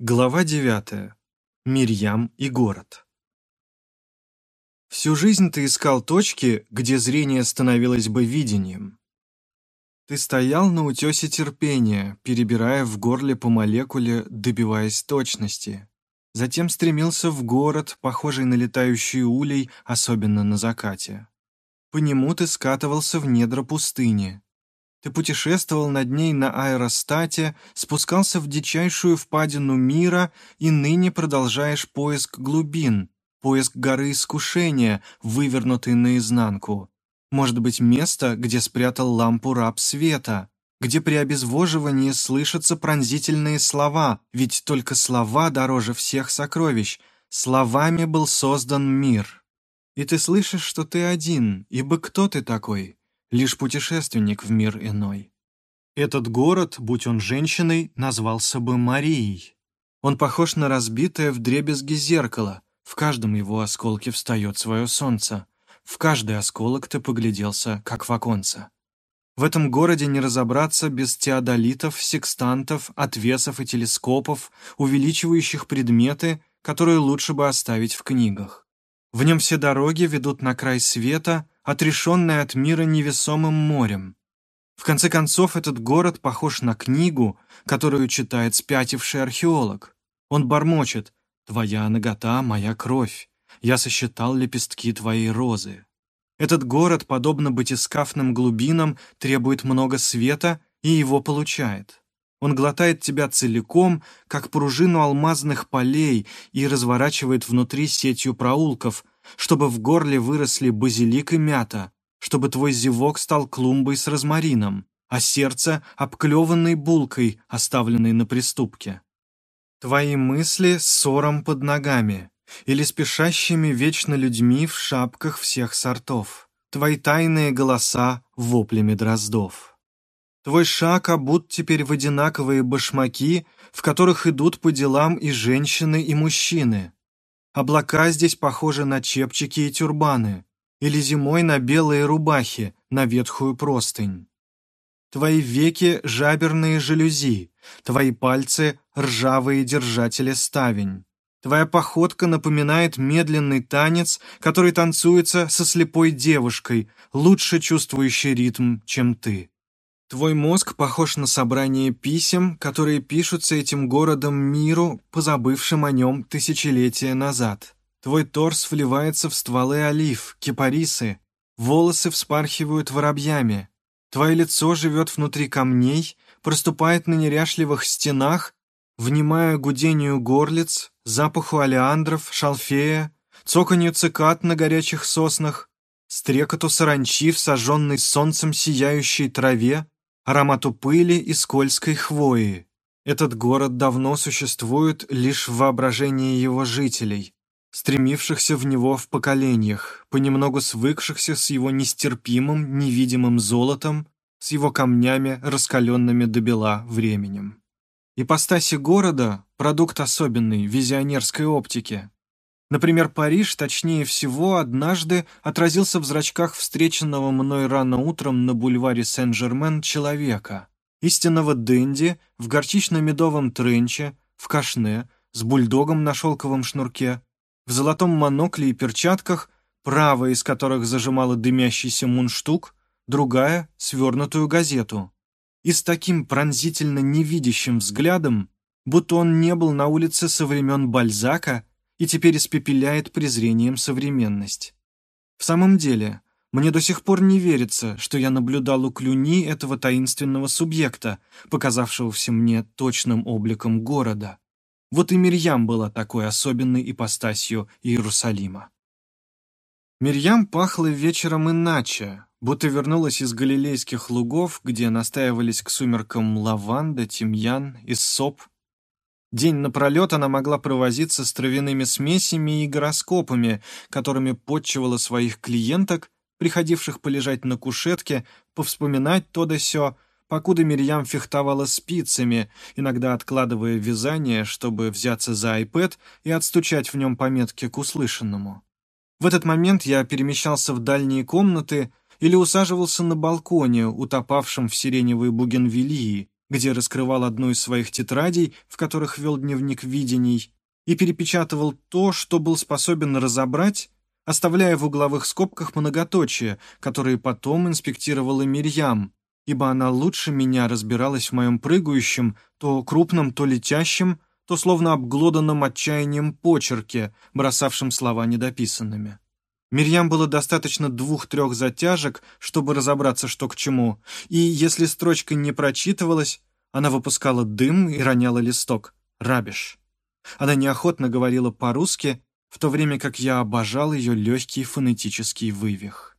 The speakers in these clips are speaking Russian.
Глава 9. Мирьям и город. Всю жизнь ты искал точки, где зрение становилось бы видением. Ты стоял на утесе терпения, перебирая в горле по молекуле, добиваясь точности. Затем стремился в город, похожий на летающий улей, особенно на закате. По нему ты скатывался в недра пустыни, ты путешествовал над ней на аэростате, спускался в дичайшую впадину мира и ныне продолжаешь поиск глубин, поиск горы искушения, вывернутой наизнанку. Может быть, место, где спрятал лампу раб света, где при обезвоживании слышатся пронзительные слова, ведь только слова дороже всех сокровищ. Словами был создан мир. И ты слышишь, что ты один, ибо кто ты такой? Лишь путешественник в мир иной. Этот город, будь он женщиной, назвался бы Марией. Он похож на разбитое вдребезги зеркало, в каждом его осколке встает свое солнце, в каждый осколок ты погляделся, как в оконце. В этом городе не разобраться без теодолитов, секстантов, отвесов и телескопов, увеличивающих предметы, которые лучше бы оставить в книгах. В нем все дороги ведут на край света, отрешенная от мира невесомым морем. В конце концов, этот город похож на книгу, которую читает спятивший археолог. Он бормочет «Твоя нагота, моя кровь. Я сосчитал лепестки твоей розы». Этот город, подобно батискафным глубинам, требует много света и его получает. Он глотает тебя целиком, как пружину алмазных полей, и разворачивает внутри сетью проулков, чтобы в горле выросли базилик и мята, чтобы твой зевок стал клумбой с розмарином, а сердце — обклеванной булкой, оставленной на приступке. Твои мысли — ссором под ногами или спешащими вечно людьми в шапках всех сортов. Твои тайные голоса — воплями дроздов. Твой шаг обут теперь в одинаковые башмаки, в которых идут по делам и женщины, и мужчины — Облака здесь похожи на чепчики и тюрбаны, или зимой на белые рубахи, на ветхую простынь. Твои веки — жаберные жалюзи, твои пальцы — ржавые держатели ставень. Твоя походка напоминает медленный танец, который танцуется со слепой девушкой, лучше чувствующей ритм, чем ты. Твой мозг похож на собрание писем, которые пишутся этим городом миру, позабывшим о нем тысячелетия назад. Твой торс вливается в стволы олив, кипарисы, волосы вспархивают воробьями. Твое лицо живет внутри камней, проступает на неряшливых стенах, внимая гудению горлиц, запаху олеандров, шалфея, цоканью цикад на горячих соснах, стрекоту саранчи в сожженной солнцем сияющей траве, аромату пыли и скользкой хвои. Этот город давно существует лишь в воображении его жителей, стремившихся в него в поколениях, понемногу свыкшихся с его нестерпимым, невидимым золотом, с его камнями, раскаленными до бела временем. Ипостаси города – продукт особенной визионерской оптики, Например, Париж, точнее всего, однажды отразился в зрачках встреченного мной рано утром на бульваре Сен-Жермен человека. Истинного Дэнди в горчично-медовом тренче, в кашне, с бульдогом на шелковом шнурке, в золотом монокле и перчатках, правая из которых зажимала дымящийся мундштук, другая — свернутую газету. И с таким пронзительно невидящим взглядом, будто он не был на улице со времен Бальзака и теперь испепеляет презрением современность. В самом деле, мне до сих пор не верится, что я наблюдал у Клюни этого таинственного субъекта, показавшегося мне точным обликом города. Вот и Мирьям была такой особенной ипостасью Иерусалима. Мирьям пахла вечером иначе, будто вернулась из галилейских лугов, где настаивались к сумеркам лаванда, тимьян и соп, День напролет она могла провозиться с травяными смесями и гороскопами, которыми подчивала своих клиенток, приходивших полежать на кушетке, повспоминать то да сё, покуда Мирьям фехтовала спицами, иногда откладывая вязание, чтобы взяться за iPad и отстучать в нем пометки к услышанному. В этот момент я перемещался в дальние комнаты или усаживался на балконе, утопавшем в сиреневой бугенвилии, где раскрывал одну из своих тетрадей, в которых вел дневник видений, и перепечатывал то, что был способен разобрать, оставляя в угловых скобках многоточия, которые потом инспектировала Мирьям, ибо она лучше меня разбиралась в моем прыгающем, то крупном, то летящем, то словно обглоданном отчаянием почерке, бросавшем слова недописанными. Мирьям было достаточно двух-трех затяжек, чтобы разобраться, что к чему, и если строчка не прочитывалась, она выпускала дым и роняла листок. Рабиш. Она неохотно говорила по-русски, в то время как я обожал ее легкий фонетический вывих.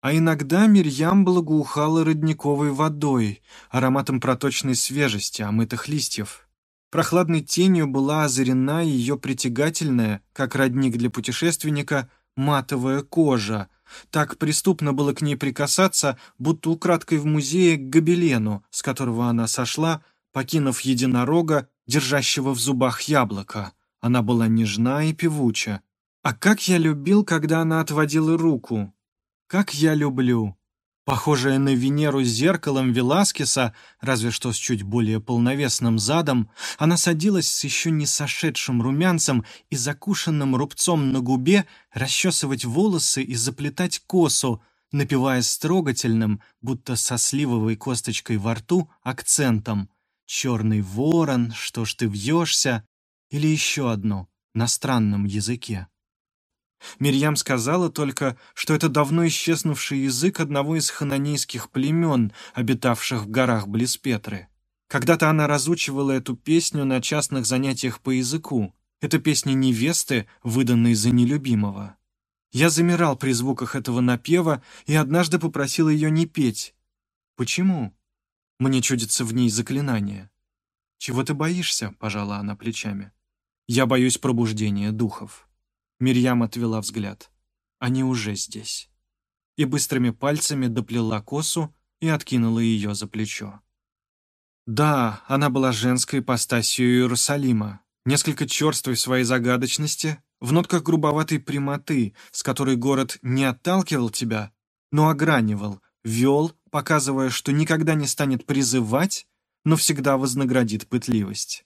А иногда Мирьям благоухала родниковой водой, ароматом проточной свежести, омытых листьев. Прохладной тенью была озарена ее притягательная, как родник для путешественника, матовая кожа. Так преступно было к ней прикасаться, будто украдкой в музее к гобелену, с которого она сошла, покинув единорога, держащего в зубах яблоко. Она была нежна и певуча. А как я любил, когда она отводила руку. Как я люблю. Похожая на Венеру с зеркалом Веласкеса, разве что с чуть более полновесным задом, она садилась с еще не сошедшим румянцем и закушенным рубцом на губе расчесывать волосы и заплетать косу, напевая строгательным, будто со сливовой косточкой во рту, акцентом «Черный ворон, что ж ты вьешься?» или еще одно на странном языке. Мирьям сказала только, что это давно исчезнувший язык одного из хананейских племен, обитавших в горах близ Петры. Когда-то она разучивала эту песню на частных занятиях по языку. Это песня невесты, выданной за нелюбимого. Я замирал при звуках этого напева и однажды попросил ее не петь. Почему? Мне чудится в ней заклинание. «Чего ты боишься?» — пожала она плечами. «Я боюсь пробуждения духов». Мирьям отвела взгляд. Они уже здесь. И быстрыми пальцами доплела косу и откинула ее за плечо. Да, она была женской ипостасью Иерусалима, несколько черствой в своей загадочности, в нотках грубоватой прямоты, с которой город не отталкивал тебя, но огранивал, вел, показывая, что никогда не станет призывать, но всегда вознаградит пытливость.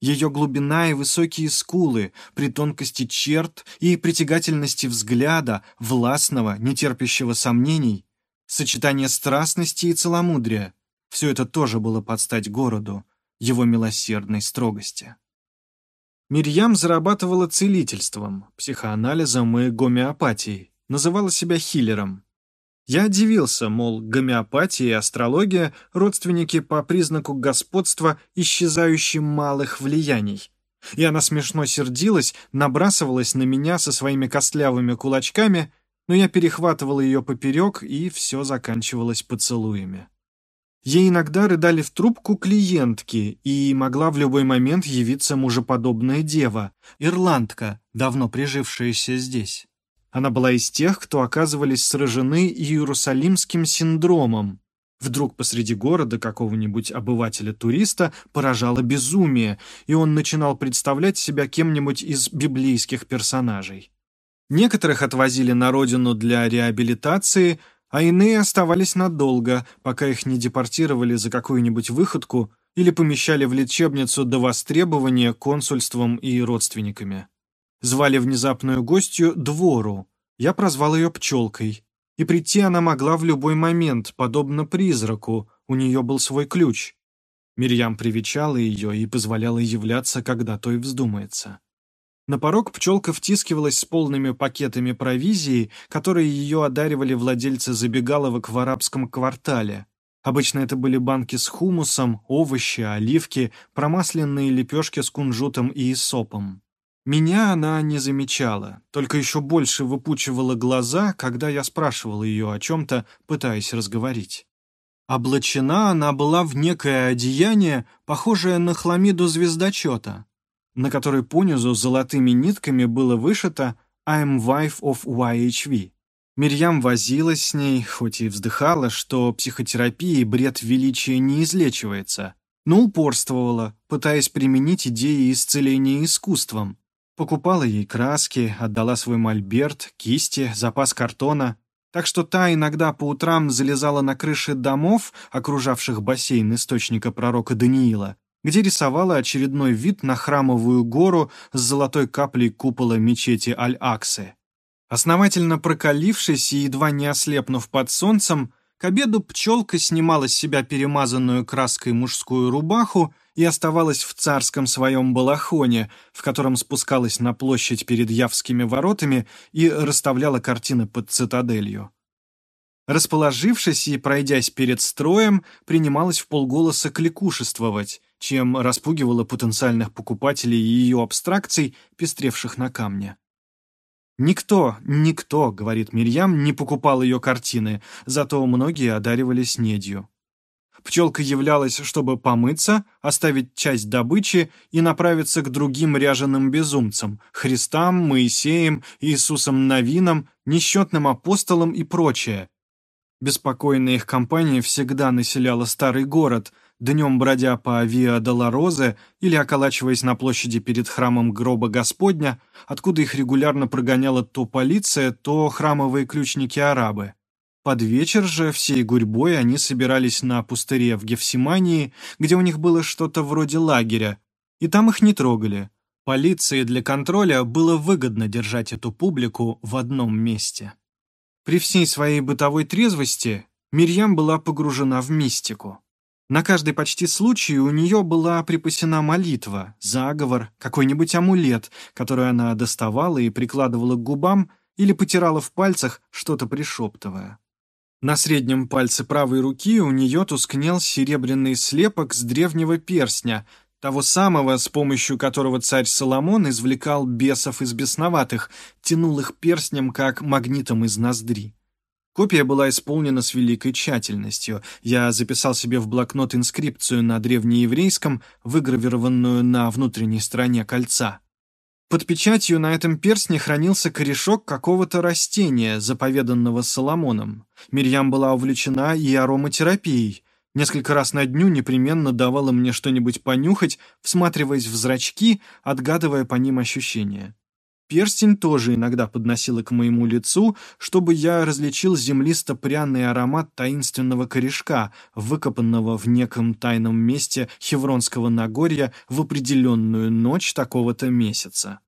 Ее глубина и высокие скулы, при тонкости черт и притягательности взгляда, властного, нетерпящего сомнений, сочетание страстности и целомудрия — все это тоже было под стать городу, его милосердной строгости. Мирьям зарабатывала целительством, психоанализом и гомеопатией, называла себя хиллером. Я удивился, мол, гомеопатия и астрология – родственники по признаку господства исчезающим малых влияний. И она смешно сердилась, набрасывалась на меня со своими костлявыми кулачками, но я перехватывал ее поперек, и все заканчивалось поцелуями. Ей иногда рыдали в трубку клиентки, и могла в любой момент явиться мужеподобная дева, ирландка, давно прижившаяся здесь. Она была из тех, кто оказывались сражены иерусалимским синдромом. Вдруг посреди города какого-нибудь обывателя-туриста поражало безумие, и он начинал представлять себя кем-нибудь из библейских персонажей. Некоторых отвозили на родину для реабилитации, а иные оставались надолго, пока их не депортировали за какую-нибудь выходку или помещали в лечебницу до востребования консульством и родственниками. Звали внезапную гостью Двору. Я прозвал ее Пчелкой. И прийти она могла в любой момент, подобно призраку, у нее был свой ключ. Мирьям привечала ее и позволяла являться, когда той вздумается. На порог пчелка втискивалась с полными пакетами провизии, которые ее одаривали владельцы забегаловок в арабском квартале. Обычно это были банки с хумусом, овощи, оливки, промасленные лепешки с кунжутом и сопом. Меня она не замечала, только еще больше выпучивала глаза, когда я спрашивал ее о чем-то, пытаясь разговорить. Облачена она была в некое одеяние, похожее на хламиду звездочета, на которой понизу золотыми нитками было вышито «I'm wife of YHV». Мирьям возилась с ней, хоть и вздыхала, что психотерапией бред величия не излечивается, но упорствовала, пытаясь применить идеи исцеления искусством. Покупала ей краски, отдала свой мольберт, кисти, запас картона. так что та иногда по утрам залезала на крыши домов, окружавших бассейн источника пророка Даниила, где рисовала очередной вид на храмовую гору с золотой каплей купола мечети Аль-Аксы. Основательно прокалившись и едва не ослепнув под солнцем, к обеду пчелка снимала с себя перемазанную краской мужскую рубаху и оставалась в царском своем балахоне, в котором спускалась на площадь перед Явскими воротами и расставляла картины под цитаделью. Расположившись и пройдясь перед строем, принималась в полголоса кликушествовать, чем распугивала потенциальных покупателей ее абстракций, пестревших на камне. «Никто, никто, — говорит Мирьям, — не покупал ее картины, зато многие одаривались недью. Пчелка являлась, чтобы помыться, оставить часть добычи и направиться к другим ряженым безумцам — Христам, Моисеем, Иисусом Новином, несчетным апостолам и прочее. Беспокойная их компания всегда населяла старый город — днем бродя по Виа Долорозе или околачиваясь на площади перед храмом гроба Господня, откуда их регулярно прогоняла то полиция, то храмовые ключники-арабы. Под вечер же всей гурьбой они собирались на пустыре в Гефсимании, где у них было что-то вроде лагеря, и там их не трогали. Полиции для контроля было выгодно держать эту публику в одном месте. При всей своей бытовой трезвости Мирьям была погружена в мистику. На каждый почти случай у нее была припасена молитва, заговор, какой-нибудь амулет, который она доставала и прикладывала к губам или потирала в пальцах, что-то пришептывая. На среднем пальце правой руки у нее тускнел серебряный слепок с древнего перстня, того самого, с помощью которого царь Соломон извлекал бесов из бесноватых, тянул их перстнем, как магнитом из ноздри. Копия была исполнена с великой тщательностью. Я записал себе в блокнот инскрипцию на древнееврейском, выгравированную на внутренней стороне кольца. Под печатью на этом перстне хранился корешок какого-то растения, заповеданного Соломоном. Мирьям была увлечена и ароматерапией. Несколько раз на дню непременно давала мне что-нибудь понюхать, всматриваясь в зрачки, отгадывая по ним ощущения. Перстень тоже иногда подносила к моему лицу, чтобы я различил землисто-пряный аромат таинственного корешка, выкопанного в неком тайном месте Хевронского Нагорья в определенную ночь такого-то месяца.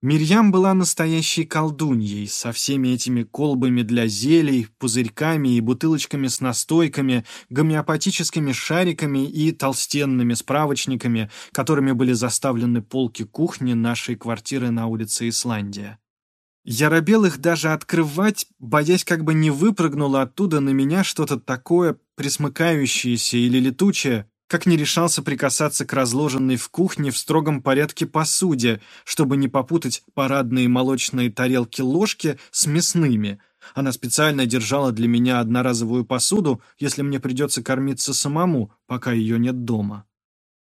Мирьям была настоящей колдуньей, со всеми этими колбами для зелий, пузырьками и бутылочками с настойками, гомеопатическими шариками и толстенными справочниками, которыми были заставлены полки кухни нашей квартиры на улице Исландия. Я робел их даже открывать, боясь, как бы не выпрыгнуло оттуда на меня что-то такое, присмыкающееся или летучее, как не решался прикасаться к разложенной в кухне в строгом порядке посуде, чтобы не попутать парадные молочные тарелки-ложки с мясными. Она специально держала для меня одноразовую посуду, если мне придется кормиться самому, пока ее нет дома.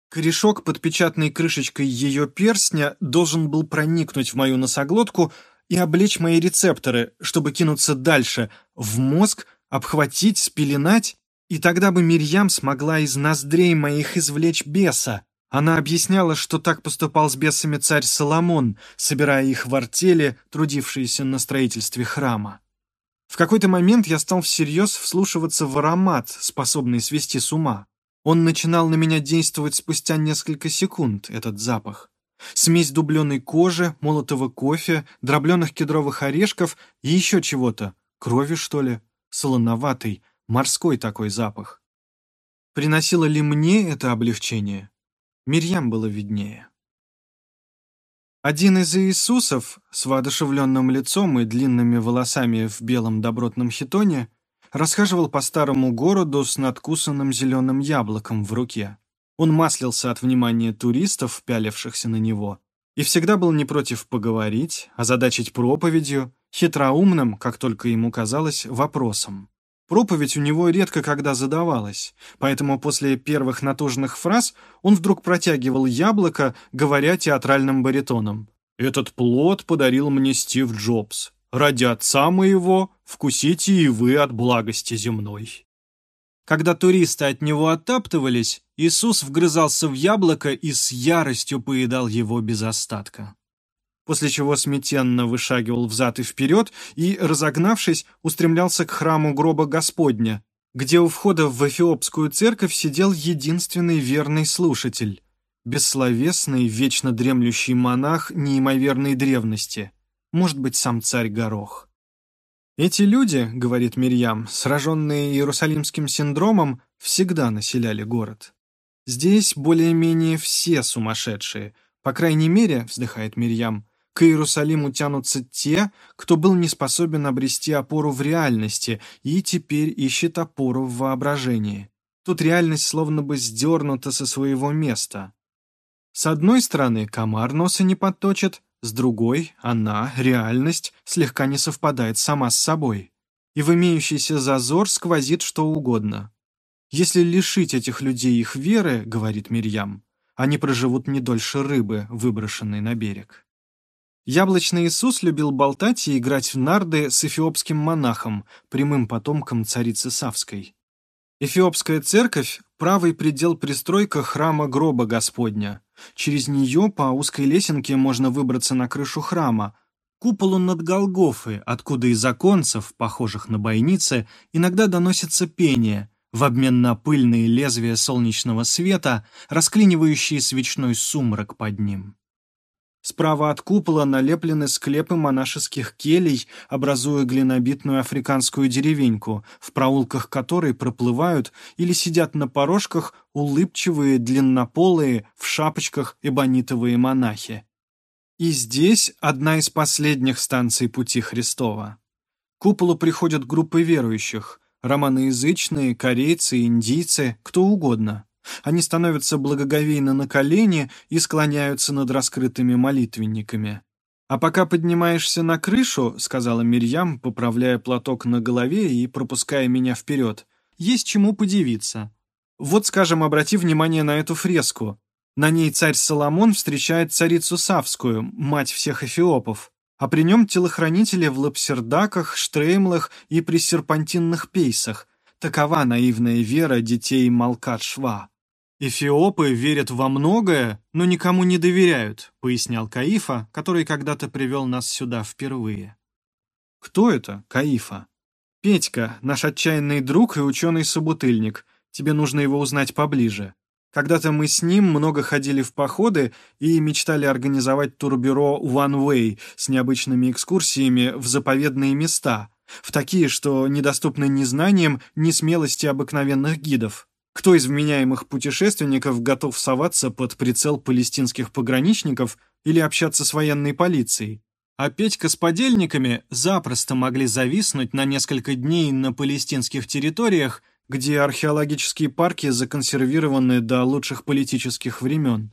Корешок под печатной крышечкой ее перстня должен был проникнуть в мою носоглотку и облечь мои рецепторы, чтобы кинуться дальше, в мозг, обхватить, спеленать и тогда бы Мирьям смогла из ноздрей моих извлечь беса. Она объясняла, что так поступал с бесами царь Соломон, собирая их в артели, трудившиеся на строительстве храма. В какой-то момент я стал всерьез вслушиваться в аромат, способный свести с ума. Он начинал на меня действовать спустя несколько секунд, этот запах. Смесь дубленой кожи, молотого кофе, дробленых кедровых орешков и еще чего-то. Крови, что ли? Солоноватый, Морской такой запах. Приносило ли мне это облегчение? Мирьям было виднее. Один из Иисусов с воодушевленным лицом и длинными волосами в белом добротном хитоне расхаживал по старому городу с надкусанным зеленым яблоком в руке. Он маслился от внимания туристов, пялившихся на него, и всегда был не против поговорить, озадачить проповедью, хитроумным, как только ему казалось, вопросом. Проповедь у него редко когда задавалась, поэтому после первых натужных фраз он вдруг протягивал яблоко, говоря театральным баритоном. «Этот плод подарил мне Стив Джобс. Ради отца моего вкусите и вы от благости земной». Когда туристы от него оттаптывались, Иисус вгрызался в яблоко и с яростью поедал его без остатка. После чего смятенно вышагивал взад и вперед и, разогнавшись, устремлялся к храму гроба Господня, где у входа в Эфиопскую церковь сидел единственный верный слушатель, бессловесный, вечно дремлющий монах неимоверной древности, может быть, сам царь Горох. Эти люди, говорит Мирьям, сраженные Иерусалимским синдромом, всегда населяли город. Здесь более-менее все сумасшедшие, по крайней мере, вздыхает Мирьям, к Иерусалиму тянутся те, кто был не способен обрести опору в реальности и теперь ищет опору в воображении. Тут реальность словно бы сдернута со своего места. С одной стороны, комар носа не подточит, с другой, она, реальность, слегка не совпадает сама с собой. И в имеющийся зазор сквозит что угодно. Если лишить этих людей их веры, говорит Мирьям, они проживут не дольше рыбы, выброшенной на берег. Яблочный Иисус любил болтать и играть в нарды с эфиопским монахом, прямым потомком царицы Савской. Эфиопская церковь – правый предел пристройка храма гроба Господня. Через нее по узкой лесенке можно выбраться на крышу храма, куполу над Голгофы, откуда из оконцев, похожих на бойницы, иногда доносится пение, в обмен на пыльные лезвия солнечного света, расклинивающие свечной сумрак под ним. Справа от купола налеплены склепы монашеских келей, образуя глинобитную африканскую деревеньку, в проулках которой проплывают или сидят на порожках улыбчивые, длиннополые, в шапочках эбонитовые монахи. И здесь одна из последних станций пути Христова. К куполу приходят группы верующих, романоязычные, корейцы, индийцы, кто угодно. Они становятся благоговейно на колени и склоняются над раскрытыми молитвенниками. «А пока поднимаешься на крышу», — сказала Мирьям, поправляя платок на голове и пропуская меня вперед, — «есть чему подивиться. Вот, скажем, обрати внимание на эту фреску. На ней царь Соломон встречает царицу Савскую, мать всех эфиопов, а при нем телохранители в лапсердаках, штреймлах и при серпантинных пейсах. Такова наивная вера детей Малкат-Шва. «Эфиопы верят во многое, но никому не доверяют», — пояснял Каифа, который когда-то привел нас сюда впервые. «Кто это, Каифа?» «Петька, наш отчаянный друг и ученый-собутыльник. Тебе нужно его узнать поближе. Когда-то мы с ним много ходили в походы и мечтали организовать турбюро One Way с необычными экскурсиями в заповедные места, в такие, что недоступны ни знаниям, ни смелости обыкновенных гидов. Кто из вменяемых путешественников готов соваться под прицел палестинских пограничников или общаться с военной полицией? А Петька с подельниками запросто могли зависнуть на несколько дней на палестинских территориях, где археологические парки законсервированы до лучших политических времен.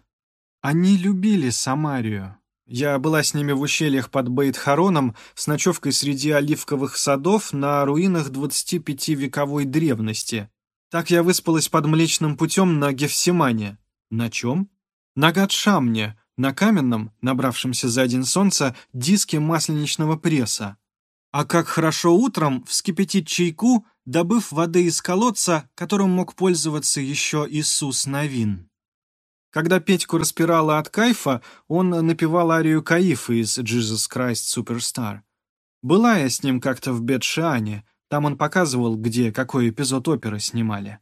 Они любили Самарию. Я была с ними в ущельях под Бейт-Хароном с ночевкой среди оливковых садов на руинах 25-вековой древности, так я выспалась под Млечным путем на Гефсимане. На чем? На Гадшамне, на каменном, набравшемся за день солнца, диске масленичного пресса. А как хорошо утром вскипятить чайку, добыв воды из колодца, которым мог пользоваться еще Иисус Новин. Когда Петьку распирала от кайфа, он напевал арию Каифа из «Jesus Christ Superstar». Была я с ним как-то в Бетшиане, там он показывал, где какой эпизод оперы снимали.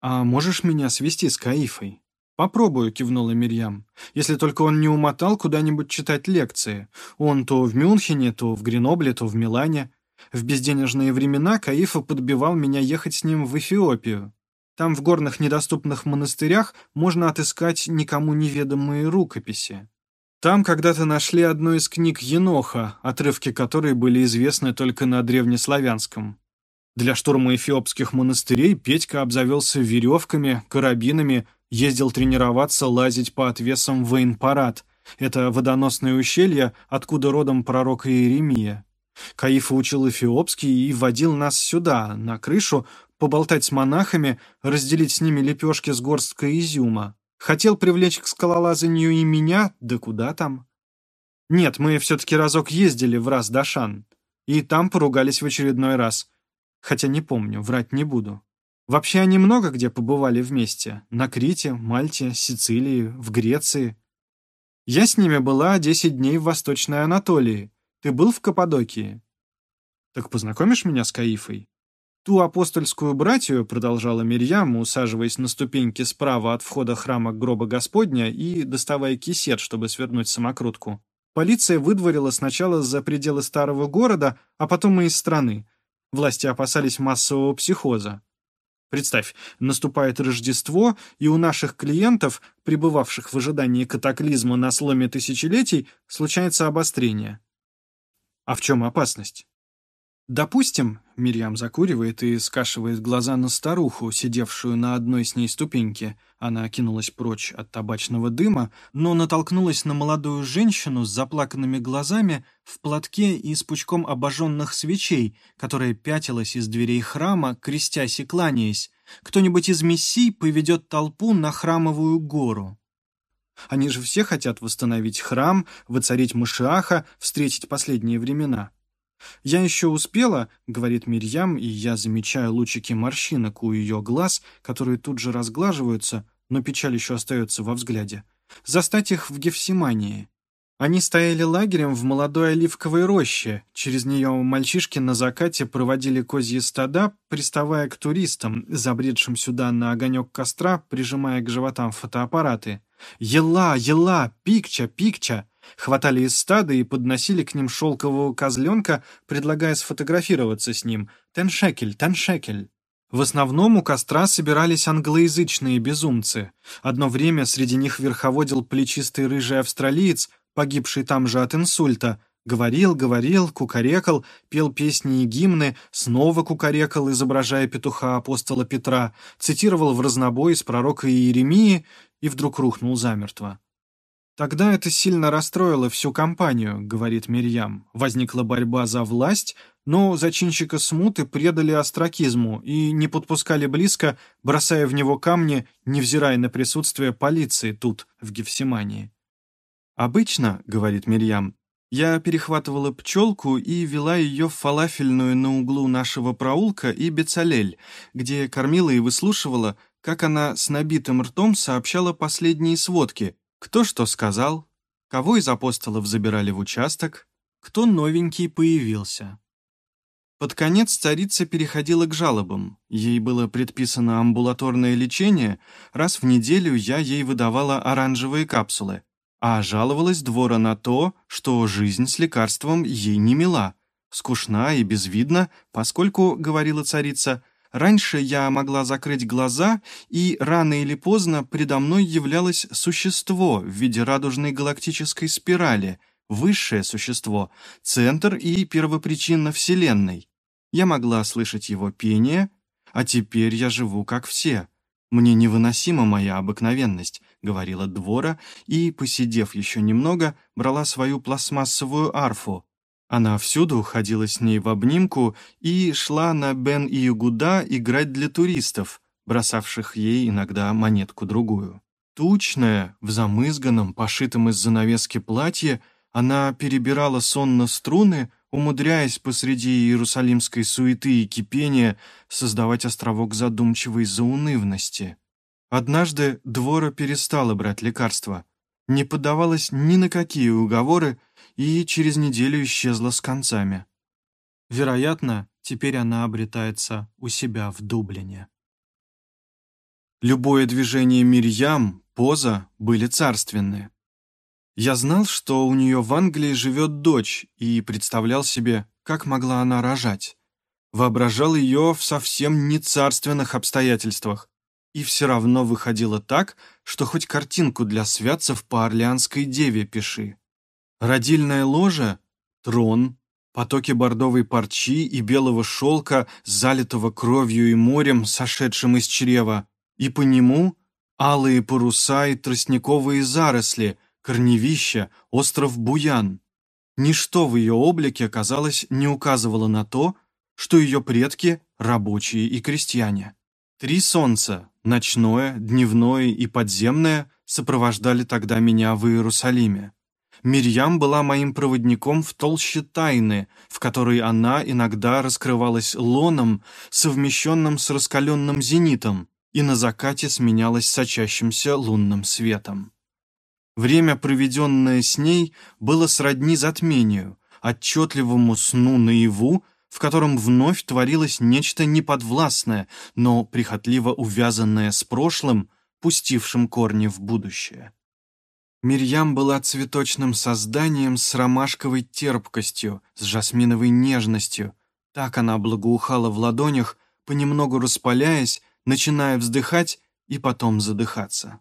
«А можешь меня свести с Каифой?» «Попробую», — кивнула Мирьям. «Если только он не умотал куда-нибудь читать лекции. Он то в Мюнхене, то в Гренобле, то в Милане. В безденежные времена Каифа подбивал меня ехать с ним в Эфиопию. Там в горных недоступных монастырях можно отыскать никому неведомые рукописи. Там когда-то нашли одну из книг Еноха, отрывки которой были известны только на древнеславянском. Для штурма эфиопских монастырей Петька обзавелся веревками, карабинами, ездил тренироваться лазить по отвесам в Вейнпарад. Это водоносное ущелье, откуда родом пророк Иеремия. Каифа учил эфиопский и водил нас сюда, на крышу, поболтать с монахами, разделить с ними лепешки с горсткой изюма. Хотел привлечь к скалолазанию и меня, да куда там? Нет, мы все-таки разок ездили в Раз-Дашан. И там поругались в очередной раз. Хотя не помню, врать не буду. Вообще они много где побывали вместе. На Крите, Мальте, Сицилии, в Греции. Я с ними была десять дней в Восточной Анатолии. Ты был в Каппадокии? Так познакомишь меня с Каифой? Ту апостольскую братью, продолжала Мирьям, усаживаясь на ступеньки справа от входа храма гроба Господня и доставая кисет, чтобы свернуть самокрутку. Полиция выдворила сначала за пределы старого города, а потом и из страны. Власти опасались массового психоза. Представь, наступает Рождество, и у наших клиентов, пребывавших в ожидании катаклизма на сломе тысячелетий, случается обострение. А в чем опасность? Допустим, Мирьям закуривает и скашивает глаза на старуху, сидевшую на одной с ней ступеньке. Она кинулась прочь от табачного дыма, но натолкнулась на молодую женщину с заплаканными глазами в платке и с пучком обожженных свечей, которая пятилась из дверей храма, крестясь и кланяясь. Кто-нибудь из мессий поведет толпу на храмовую гору. Они же все хотят восстановить храм, воцарить Машиаха, встретить последние времена. «Я еще успела», — говорит Мирьям, и я замечаю лучики морщинок у ее глаз, которые тут же разглаживаются, но печаль еще остается во взгляде. «Застать их в Гефсимании». Они стояли лагерем в молодой оливковой роще. Через нее мальчишки на закате проводили козьи стада, приставая к туристам, забредшим сюда на огонек костра, прижимая к животам фотоаппараты. «Ела, ела, пикча, пикча!» Хватали из стада и подносили к ним шелкового козленка, предлагая сфотографироваться с ним. «Теншекель, теншекель». В основном у костра собирались англоязычные безумцы. Одно время среди них верховодил плечистый рыжий австралиец, погибший там же от инсульта. Говорил, говорил, кукарекал, пел песни и гимны, снова кукарекал, изображая петуха апостола Петра, цитировал в разнобой из пророка Иеремии и вдруг рухнул замертво. «Тогда это сильно расстроило всю компанию», — говорит Мирьям. «Возникла борьба за власть, но зачинщика смуты предали остракизму и не подпускали близко, бросая в него камни, невзирая на присутствие полиции тут, в Гефсимании». «Обычно», — говорит Мирьям, — «я перехватывала пчелку и вела ее в фалафельную на углу нашего проулка и Бецалель, где кормила и выслушивала, как она с набитым ртом сообщала последние сводки — кто что сказал, кого из апостолов забирали в участок, кто новенький появился. Под конец царица переходила к жалобам. Ей было предписано амбулаторное лечение, раз в неделю я ей выдавала оранжевые капсулы, а жаловалась двора на то, что жизнь с лекарством ей не мила, скучна и безвидна, поскольку, говорила царица, — Раньше я могла закрыть глаза, и рано или поздно предо мной являлось существо в виде радужной галактической спирали, высшее существо, центр и первопричина Вселенной. Я могла слышать его пение, а теперь я живу как все. Мне невыносима моя обыкновенность, говорила Двора, и, посидев еще немного, брала свою пластмассовую арфу, она всюду ходила с ней в обнимку и шла на Бен и Югуда играть для туристов, бросавших ей иногда монетку-другую. Тучная, в замызганном, пошитом из занавески платье, она перебирала сонно струны, умудряясь посреди иерусалимской суеты и кипения создавать островок задумчивой заунывности. Однажды Двора перестала брать лекарства, не поддавалась ни на какие уговоры и через неделю исчезла с концами. Вероятно, теперь она обретается у себя в Дублине. Любое движение Мирьям, поза были царственные. Я знал, что у нее в Англии живет дочь, и представлял себе, как могла она рожать. Воображал ее в совсем не царственных обстоятельствах, и все равно выходило так, что хоть картинку для святцев по Орлеанской деве пиши. Родильное ложе, трон, потоки бордовой парчи и белого шелка, залитого кровью и морем, сошедшим из чрева, и по нему алые паруса и тростниковые заросли, корневища, остров Буян. Ничто в ее облике, казалось, не указывало на то, что ее предки – рабочие и крестьяне. Три солнца – ночное, дневное и подземное – сопровождали тогда меня в Иерусалиме. Мирьям была моим проводником в толще тайны, в которой она иногда раскрывалась лоном, совмещенным с раскаленным зенитом, и на закате сменялась сочащимся лунным светом. Время, проведенное с ней, было сродни затмению, отчетливому сну наяву, в котором вновь творилось нечто неподвластное, но прихотливо увязанное с прошлым, пустившим корни в будущее. Мирьям была цветочным созданием с ромашковой терпкостью, с жасминовой нежностью. Так она благоухала в ладонях, понемногу распаляясь, начиная вздыхать и потом задыхаться.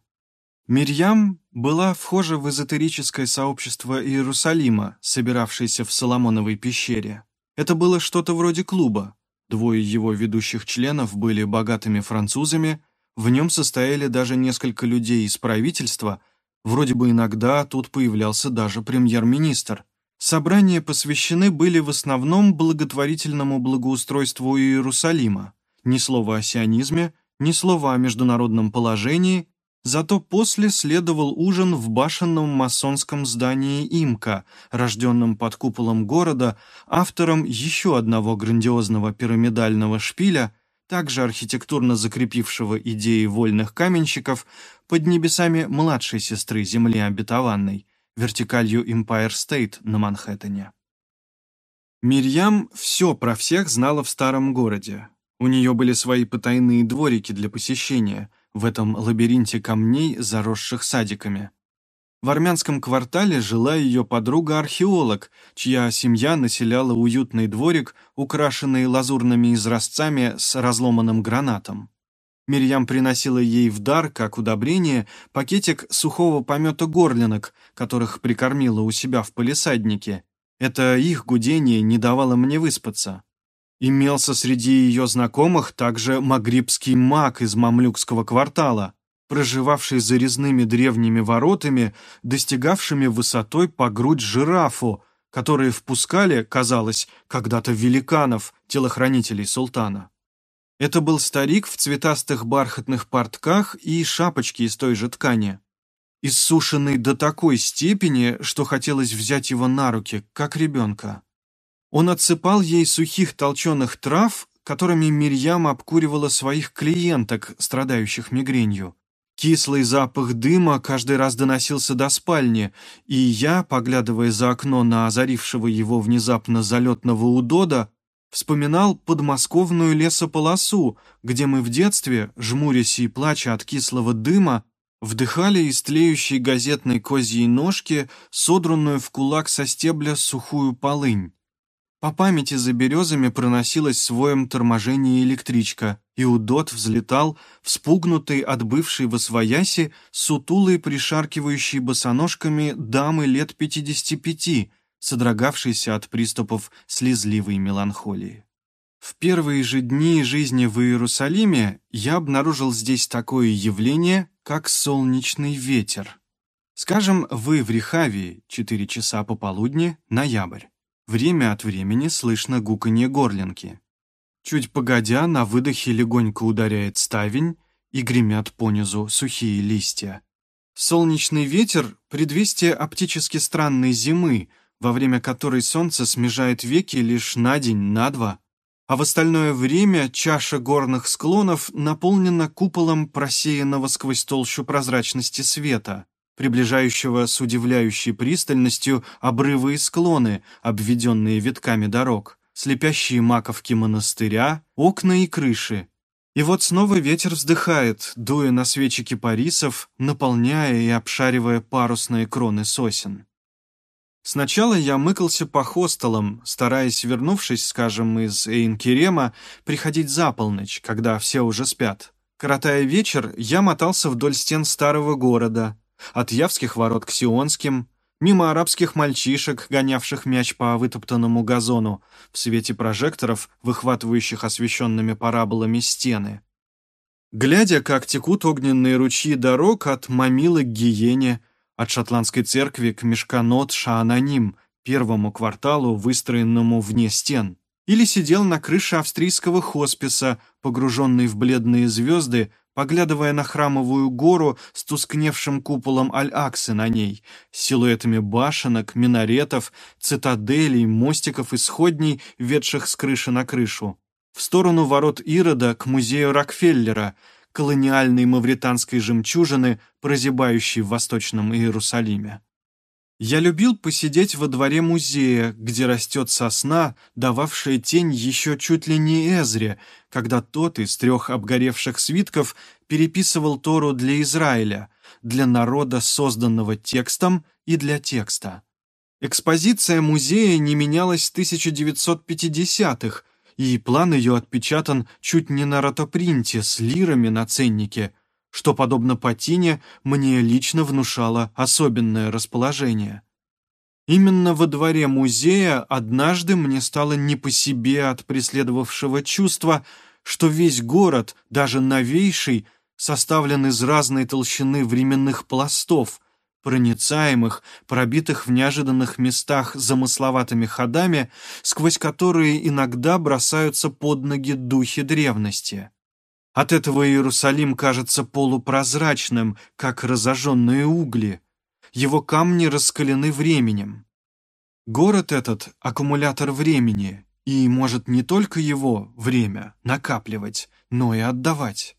Мирьям была вхожа в эзотерическое сообщество Иерусалима, собиравшееся в Соломоновой пещере. Это было что-то вроде клуба. Двое его ведущих членов были богатыми французами, в нем состояли даже несколько людей из правительства, вроде бы иногда тут появлялся даже премьер-министр. Собрания посвящены были в основном благотворительному благоустройству Иерусалима. Ни слова о сионизме, ни слова о международном положении, Зато после следовал ужин в башенном масонском здании «Имка», рожденном под куполом города, автором еще одного грандиозного пирамидального шпиля, также архитектурно закрепившего идеи вольных каменщиков под небесами младшей сестры Земли обетованной, вертикалью Empire State на Манхэттене. Мирьям все про всех знала в старом городе. У нее были свои потайные дворики для посещения – в этом лабиринте камней, заросших садиками. В армянском квартале жила ее подруга-археолог, чья семья населяла уютный дворик, украшенный лазурными изразцами с разломанным гранатом. Мирьям приносила ей в дар, как удобрение, пакетик сухого помета горлинок, которых прикормила у себя в полисаднике. Это их гудение не давало мне выспаться. Имелся среди ее знакомых также магрибский маг из мамлюкского квартала, проживавший за резными древними воротами, достигавшими высотой по грудь жирафу, которые впускали, казалось, когда-то великанов, телохранителей султана. Это был старик в цветастых бархатных портках и шапочке из той же ткани, иссушенный до такой степени, что хотелось взять его на руки, как ребенка. Он отсыпал ей сухих толченых трав, которыми Мирьям обкуривала своих клиенток, страдающих мигренью. Кислый запах дыма каждый раз доносился до спальни, и я, поглядывая за окно на озарившего его внезапно залетного удода, вспоминал подмосковную лесополосу, где мы в детстве, жмурясь и плача от кислого дыма, вдыхали из тлеющей газетной козьей ножки содранную в кулак со стебля сухую полынь. По памяти за березами проносилась своем торможение электричка, и удот взлетал, вспугнутый от бывшей восвояси, сутулой пришаркивающей босоножками дамы лет 55, содрогавшейся от приступов слезливой меланхолии. В первые же дни жизни в Иерусалиме я обнаружил здесь такое явление, как солнечный ветер. Скажем, вы в Рехавии, 4 часа пополудни, ноябрь. Время от времени слышно гуканье горлинки. Чуть погодя, на выдохе легонько ударяет ставень и гремят понизу сухие листья. Солнечный ветер — предвестие оптически странной зимы, во время которой солнце смежает веки лишь на день, на два, а в остальное время чаша горных склонов наполнена куполом просеянного сквозь толщу прозрачности света приближающего с удивляющей пристальностью обрывы и склоны, обведенные витками дорог, слепящие маковки монастыря, окна и крыши. И вот снова ветер вздыхает, дуя на свечи кипарисов, наполняя и обшаривая парусные кроны сосен. Сначала я мыкался по хостелам, стараясь, вернувшись, скажем, из Эйнкерема, приходить за полночь, когда все уже спят. Коротая вечер, я мотался вдоль стен старого города, от Явских ворот к Сионским, мимо арабских мальчишек, гонявших мяч по вытоптанному газону, в свете прожекторов, выхватывающих освещенными параболами стены. Глядя, как текут огненные ручьи дорог от Мамилы к Гиене, от шотландской церкви к Мешканот Шаананим, первому кварталу, выстроенному вне стен, или сидел на крыше австрийского хосписа, погруженный в бледные звезды, поглядывая на храмовую гору с тускневшим куполом Аль-Аксы на ней, силуэтами башенок, минаретов, цитаделей, мостиков и сходней, ведших с крыши на крышу, в сторону ворот Ирода к музею Рокфеллера, колониальной мавританской жемчужины, прозябающей в Восточном Иерусалиме. Я любил посидеть во дворе музея, где растет сосна, дававшая тень еще чуть ли не Эзре, когда тот из трех обгоревших свитков переписывал Тору для Израиля, для народа, созданного текстом и для текста. Экспозиция музея не менялась с 1950-х, и план ее отпечатан чуть не на ротопринте с лирами на ценнике – что, подобно Патине, мне лично внушало особенное расположение. Именно во дворе музея однажды мне стало не по себе от преследовавшего чувства, что весь город, даже новейший, составлен из разной толщины временных пластов, проницаемых, пробитых в неожиданных местах замысловатыми ходами, сквозь которые иногда бросаются под ноги духи древности. От этого Иерусалим кажется полупрозрачным, как разожженные угли. Его камни раскалены временем. Город этот — аккумулятор времени, и может не только его, время, накапливать, но и отдавать.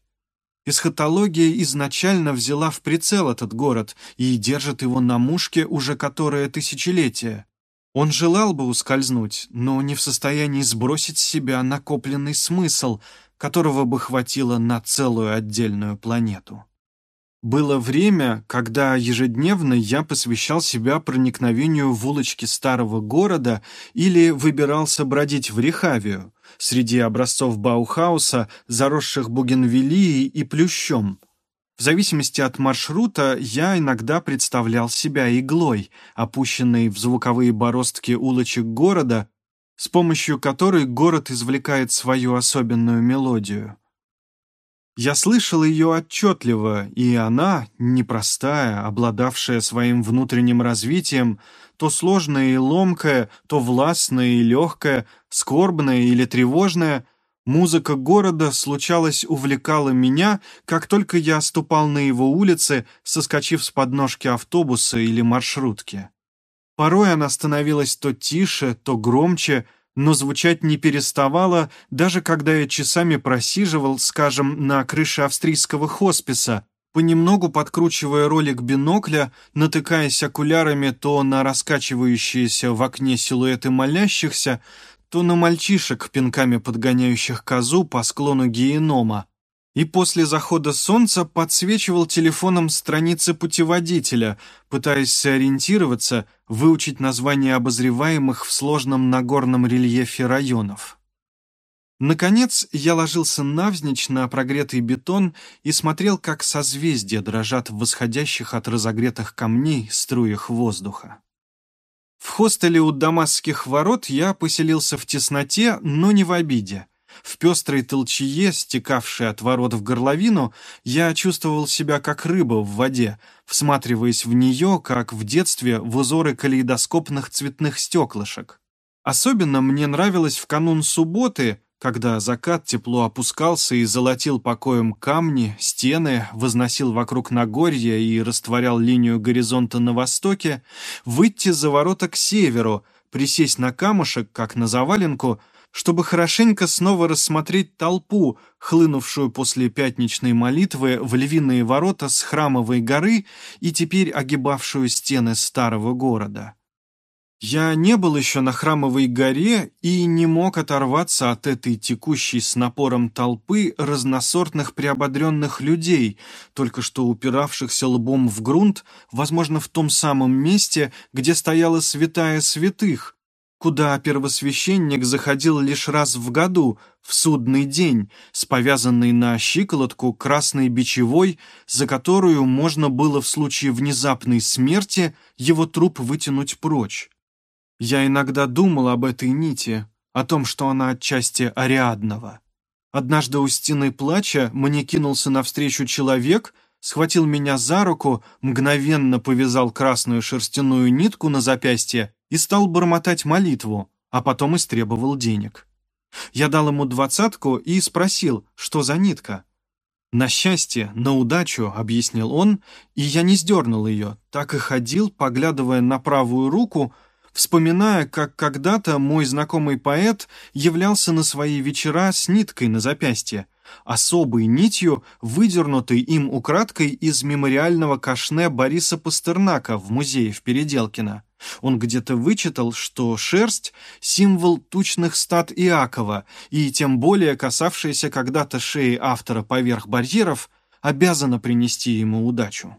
Эсхатология изначально взяла в прицел этот город и держит его на мушке уже которое тысячелетие. Он желал бы ускользнуть, но не в состоянии сбросить с себя накопленный смысл — которого бы хватило на целую отдельную планету. Было время, когда ежедневно я посвящал себя проникновению в улочки старого города или выбирался бродить в Рехавию, среди образцов Баухауса, заросших бугенвиллией и плющом. В зависимости от маршрута я иногда представлял себя иглой, опущенной в звуковые бороздки улочек города с помощью которой город извлекает свою особенную мелодию. Я слышал ее отчетливо, и она, непростая, обладавшая своим внутренним развитием, то сложная и ломкая, то властная и легкая, скорбная или тревожная, музыка города, случалось, увлекала меня, как только я ступал на его улицы, соскочив с подножки автобуса или маршрутки. Порой она становилась то тише, то громче, но звучать не переставала, даже когда я часами просиживал, скажем, на крыше австрийского хосписа, понемногу подкручивая ролик бинокля, натыкаясь окулярами то на раскачивающиеся в окне силуэты молящихся, то на мальчишек, пинками подгоняющих козу по склону генома и после захода солнца подсвечивал телефоном страницы путеводителя, пытаясь сориентироваться, выучить названия обозреваемых в сложном нагорном рельефе районов. Наконец, я ложился навзничь на прогретый бетон и смотрел, как созвездия дрожат в восходящих от разогретых камней струях воздуха. В хостеле у Дамасских ворот я поселился в тесноте, но не в обиде — в пестрой толчье, стекавшей от ворот в горловину, я чувствовал себя как рыба в воде, всматриваясь в нее, как в детстве, в узоры калейдоскопных цветных стеклышек. Особенно мне нравилось в канун субботы, когда закат тепло опускался и золотил покоем камни, стены, возносил вокруг Нагорья и растворял линию горизонта на востоке, выйти за ворота к северу, присесть на камушек, как на заваленку, чтобы хорошенько снова рассмотреть толпу, хлынувшую после пятничной молитвы в львиные ворота с храмовой горы и теперь огибавшую стены старого города. Я не был еще на храмовой горе и не мог оторваться от этой текущей с напором толпы разносортных приободренных людей, только что упиравшихся лбом в грунт, возможно, в том самом месте, где стояла святая святых, куда первосвященник заходил лишь раз в году, в судный день, с повязанной на щиколотку красной бичевой, за которую можно было в случае внезапной смерти его труп вытянуть прочь. Я иногда думал об этой нити, о том, что она отчасти ариадного. Однажды у стены плача мне кинулся навстречу человек — схватил меня за руку, мгновенно повязал красную шерстяную нитку на запястье и стал бормотать молитву, а потом истребовал денег. Я дал ему двадцатку и спросил, что за нитка. «На счастье, на удачу», — объяснил он, и я не сдернул ее, так и ходил, поглядывая на правую руку, вспоминая, как когда-то мой знакомый поэт являлся на свои вечера с ниткой на запястье, особой нитью, выдернутой им украдкой из мемориального кашне Бориса Пастернака в музее в Переделкино. Он где-то вычитал, что шерсть – символ тучных стад Иакова, и тем более касавшаяся когда-то шеи автора поверх барьеров, обязана принести ему удачу.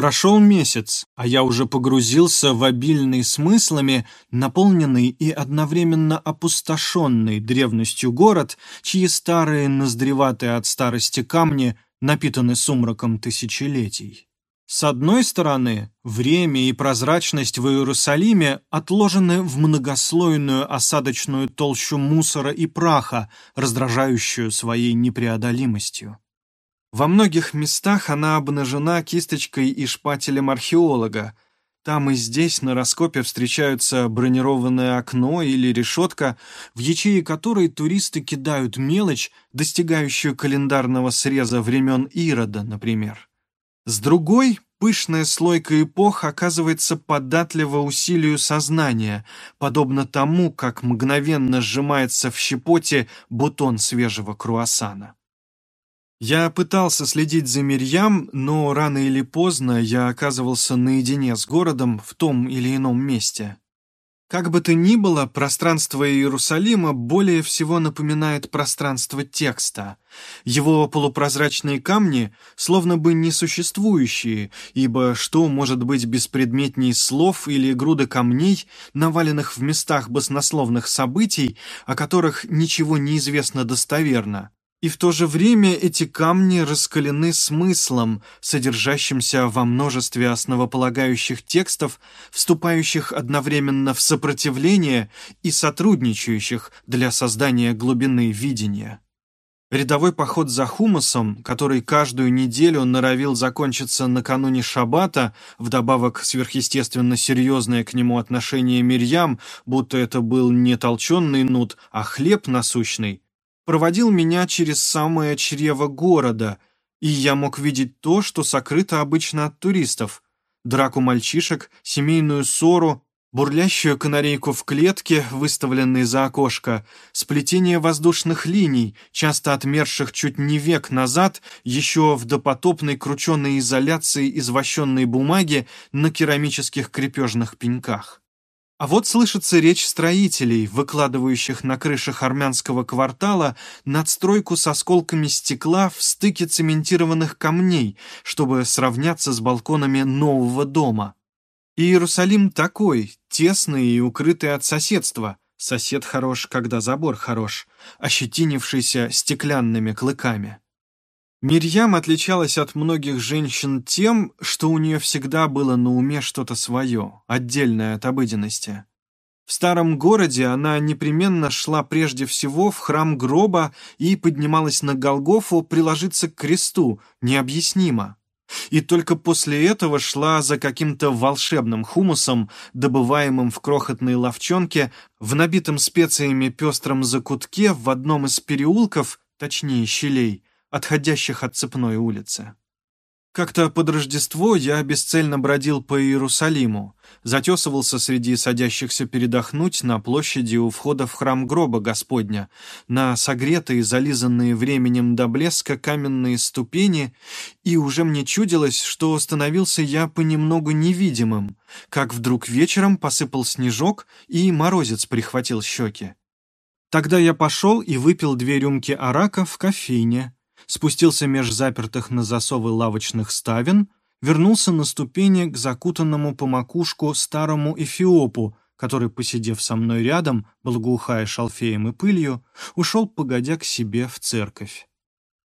Прошел месяц, а я уже погрузился в обильный смыслами, наполненный и одновременно опустошенный древностью город, чьи старые ноздреватые от старости камни напитаны сумраком тысячелетий. С одной стороны, время и прозрачность в Иерусалиме отложены в многослойную осадочную толщу мусора и праха, раздражающую своей непреодолимостью. Во многих местах она обнажена кисточкой и шпателем археолога. Там и здесь на раскопе встречаются бронированное окно или решетка, в ячеи которой туристы кидают мелочь, достигающую календарного среза времен Ирода, например. С другой, пышная слойка эпох оказывается податлива усилию сознания, подобно тому, как мгновенно сжимается в щепоте бутон свежего круассана. Я пытался следить за Мирьям, но рано или поздно я оказывался наедине с городом в том или ином месте. Как бы то ни было, пространство Иерусалима более всего напоминает пространство текста. Его полупрозрачные камни словно бы несуществующие, ибо что может быть беспредметней слов или груды камней, наваленных в местах баснословных событий, о которых ничего не известно достоверно? И в то же время эти камни раскалены смыслом, содержащимся во множестве основополагающих текстов, вступающих одновременно в сопротивление и сотрудничающих для создания глубины видения. Рядовой поход за хумусом, который каждую неделю норовил закончиться накануне шаббата, вдобавок сверхъестественно серьезное к нему отношение Мирьям, будто это был не толченый нут, а хлеб насущный, проводил меня через самое чрево города, и я мог видеть то, что сокрыто обычно от туристов. Драку мальчишек, семейную ссору, бурлящую канарейку в клетке, выставленной за окошко, сплетение воздушных линий, часто отмерших чуть не век назад, еще в допотопной крученной изоляции из вощенной бумаги на керамических крепежных пеньках. А вот слышится речь строителей, выкладывающих на крышах армянского квартала надстройку с осколками стекла в стыке цементированных камней, чтобы сравняться с балконами нового дома. Иерусалим такой, тесный и укрытый от соседства. Сосед хорош, когда забор хорош, ощетинившийся стеклянными клыками. Мирьям отличалась от многих женщин тем, что у нее всегда было на уме что-то свое, отдельное от обыденности. В старом городе она непременно шла прежде всего в храм гроба и поднималась на Голгофу приложиться к кресту, необъяснимо. И только после этого шла за каким-то волшебным хумусом, добываемым в крохотной ловчонке, в набитом специями пестром закутке в одном из переулков, точнее щелей, отходящих от цепной улицы. Как-то под Рождество я бесцельно бродил по Иерусалиму, затесывался среди садящихся передохнуть на площади у входа в храм гроба Господня, на согретые, зализанные временем до блеска каменные ступени, и уже мне чудилось, что становился я понемногу невидимым, как вдруг вечером посыпал снежок и морозец прихватил щеки. Тогда я пошел и выпил две рюмки арака в кофейне, спустился меж запертых на засовы лавочных ставен, вернулся на ступени к закутанному по макушку старому эфиопу, который, посидев со мной рядом, благоухая шалфеем и пылью, ушел, погодя к себе в церковь.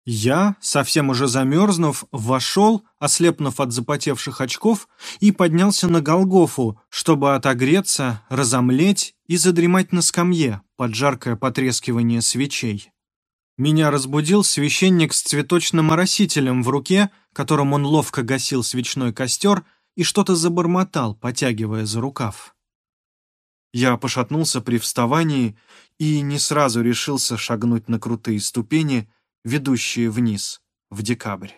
Я, совсем уже замерзнув, вошел, ослепнув от запотевших очков, и поднялся на Голгофу, чтобы отогреться, разомлеть и задремать на скамье под жаркое потрескивание свечей. Меня разбудил священник с цветочным оросителем в руке, которым он ловко гасил свечной костер и что-то забормотал, потягивая за рукав. Я пошатнулся при вставании и не сразу решился шагнуть на крутые ступени, ведущие вниз, в декабрь.